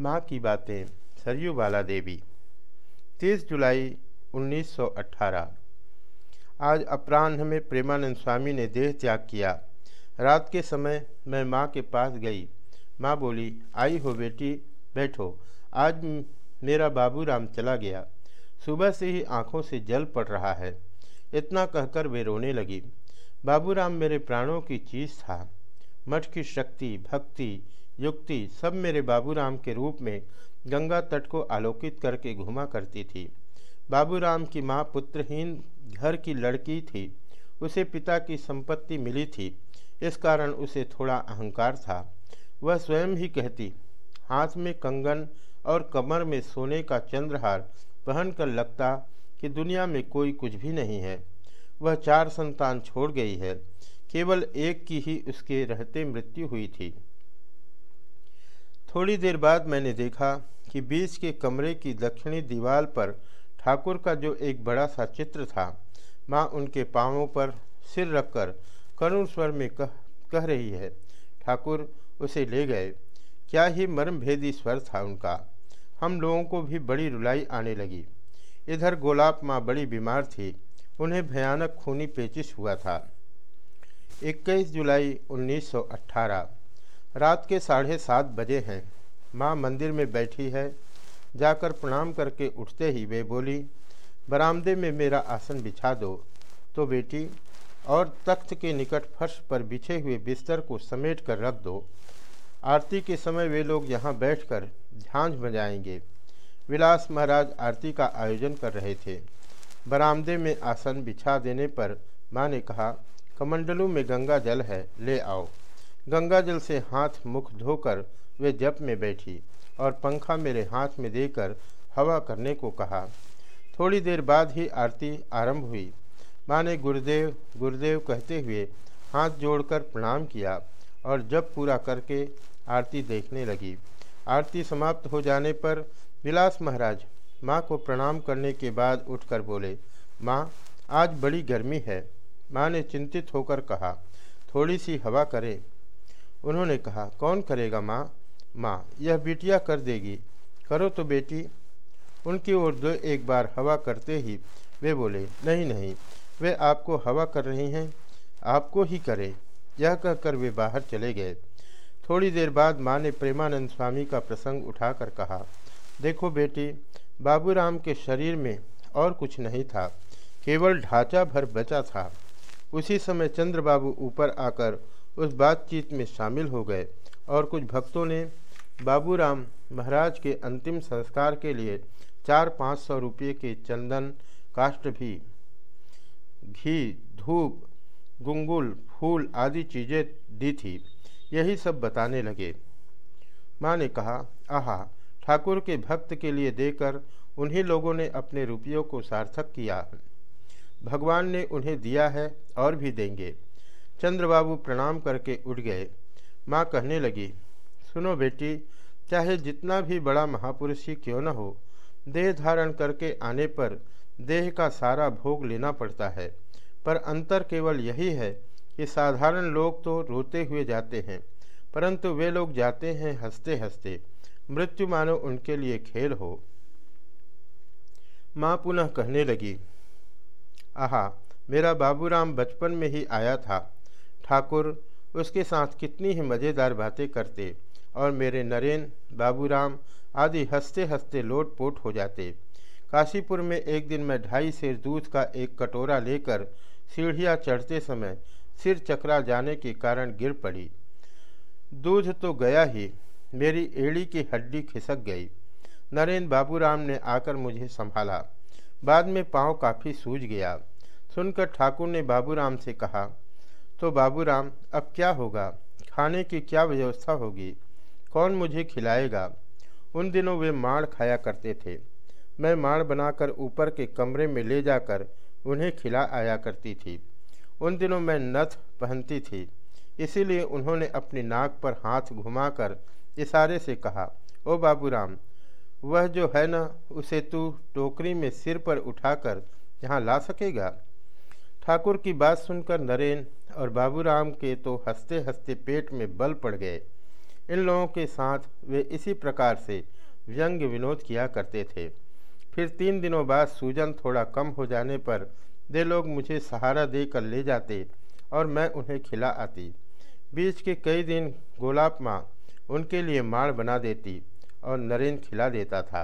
माँ की बातें, सरयू बाला देवी 30 जुलाई 1918 आज अपराह्न में प्रेमानंद स्वामी ने देह त्याग किया। रात के समय मैं माँ के पास गई। माँ बोली, आई हो बेटी, बैठो। आज मेरा बाबू राम चला गया। सुबह से ही आँखों से जल पड़ रहा है। इतना कहकर वे रोने लगी। बाबू राम मेरे प्राणों की चीज़ था। मठ की शक्ति, भक्ति युक्ति सब मेरे बाबूराम के रूप में गंगा तट को आलोकित करके घुमा करती थी। बाबूराम की माँ पुत्रहीन घर की लड़की थी। उसे पिता की संपत्ति मिली थी। इस कारण उसे थोड़ा अहंकार था। वह स्वयं ही कहती, हाथ में कंगन और कमर में सोने का चंद्रहार पहनकर लगता कि दुनिया में कोई कुछ भी नहीं है। वह चार संतान छोड़ गई है। केवल एक की ही उसके रहते मृत्यु हुई थी। थोड़ी देर बाद मैंने देखा कि बीच के कमरे की दक्षिणी दीवार पर ठाकुर का जो एक बड़ा सा चित्र था, माँ उनके पाँवों पर सिर रखकर करुण स्वर में कह कह रही है, ठाकुर, उसे ले गए। क्या ही मर्मभेदी स्वर था उनका। हम लोगों को भी बड़ी रुलाई आने लगी। इधर गोलाब माँ बड़ी बीमार थी। उन्हें भयानक खूनी पेचिश हुआ था। 21 जुलाई 1918 रात के साढ़े सात बजे हैं। माँ मंदिर में बैठी है। जाकर प्रणाम करके उठते ही वे बोली, बरामदे में मेरा आसन बिछा दो। तो बेटी, और तख्त के निकट फर्श पर बिछे हुए बिस्तर को समेट कर रख दो। आरती के समय वे लोग यहाँ बैठकर झांझ बजाएँगे। विलास महाराज आरती का आयोजन कर रहे थे। बरामदे में आसन बिछा देने पर माँ ने कहा, कमंडलू में गंगा जल है, ले आओ। गंगा जल से हाथ मुख धोकर वे जप में बैठी और पंखा मेरे हाथ में देकर हवा करने को कहा। थोड़ी देर बाद ही आरती आरंभ हुई। माँ ने गुरुदेव गुरुदेव कहते हुए हाथ जोड़कर प्रणाम किया और जब पूरा करके आरती देखने लगी। आरती समाप्त हो जाने पर विलास महाराज माँ को प्रणाम करने के बाद उठकर बोले, माँ, आज बड़ी गर्मी है। माँ ने चिंतित होकर कहा, थोड़ी सी हवा करें। उन्होंने कहा, कौन करेगा माँ? माँ, यह बिटिया कर देगी। करो तो बेटी। उनकी ओर दो एक बार हवा करते ही वे बोले, नहीं नहीं, वे आपको हवा कर रही हैं, आपको ही करे। यह कहकर वे बाहर चले गए। थोड़ी देर बाद माँ ने प्रेमानंद स्वामी का प्रसंग उठाकर कहा, देखो बेटी, बाबूराम के शरीर में और कुछ नहीं था, केवल ढांचा भर बचा था। उसी समय चंद्रबाबू ऊपर आकर उस बातचीत में शामिल हो गए और कुछ भक्तों ने बाबूराम महाराज के अंतिम संस्कार के लिए चार पाँच सौ रुपये के चंदन काष्ट भी, घी, धूप, गुंगुल, फूल आदि चीज़ें दी थी। यही सब बताने लगे। माँ ने कहा, आहा, ठाकुर के भक्त के लिए देकर उन्हीं लोगों ने अपने रुपयों को सार्थक किया। भगवान ने उन्हें दिया है और भी देंगे। चंद्रबाबू प्रणाम करके उठ गए। माँ कहने लगी, सुनो बेटी, चाहे जितना भी बड़ा महापुरुष ही क्यों न हो, देह धारण करके आने पर देह का सारा भोग लेना पड़ता है। पर अंतर केवल यही है कि साधारण लोग तो रोते हुए जाते हैं, परंतु वे लोग जाते हैं हँसते हँसते मृत्यु मानो उनके लिए खेल हो। माँ पुनः कहने लगी, आहा, मेरा बाबूराम बचपन में ही आया था। ठाकुर, उसके साथ कितनी ही मज़ेदार बातें करते और मेरे नरेन, बाबूराम आदि हँसते हँसते लोट पोट हो जाते। काशीपुर में एक दिन मैं ढाई सेर दूध का एक कटोरा लेकर सीढ़ियाँ चढ़ते समय सिर चकरा जाने के कारण गिर पड़ी। दूध तो गया ही, मेरी एड़ी की हड्डी खिसक गई। नरेंद्र बाबूराम ने आकर मुझे संभाला। बाद में पाँव काफ़ी सूज गया। सुनकर ठाकुर ने बाबूराम से कहा तो बाबूराम, अब क्या होगा? खाने की क्या व्यवस्था होगी? कौन मुझे खिलाएगा? उन दिनों वे माड़ खाया करते थे। मैं माड़ बनाकर ऊपर के कमरे में ले जाकर उन्हें खिला आया करती थी। उन दिनों मैं नथ पहनती थी। इसीलिए उन्होंने अपनी नाक पर हाथ घुमाकर इशारे से कहा, ओ बाबूराम, वह जो है न, उसे तू टोकरी में सिर पर उठाकर यहाँ ला सकेगा? ठाकुर की बात सुनकर नरेन और बाबूराम के तो हँसते हँसते पेट में बल पड़ गए। इन लोगों के साथ वे इसी प्रकार से व्यंग्य विनोद किया करते थे। फिर तीन दिनों बाद सूजन थोड़ा कम हो जाने पर वे लोग मुझे सहारा देकर ले जाते और मैं उन्हें खिला आती। बीच के कई दिन गोलाप माँ उनके लिए माड़ बना देती और नरेन खिला देता था।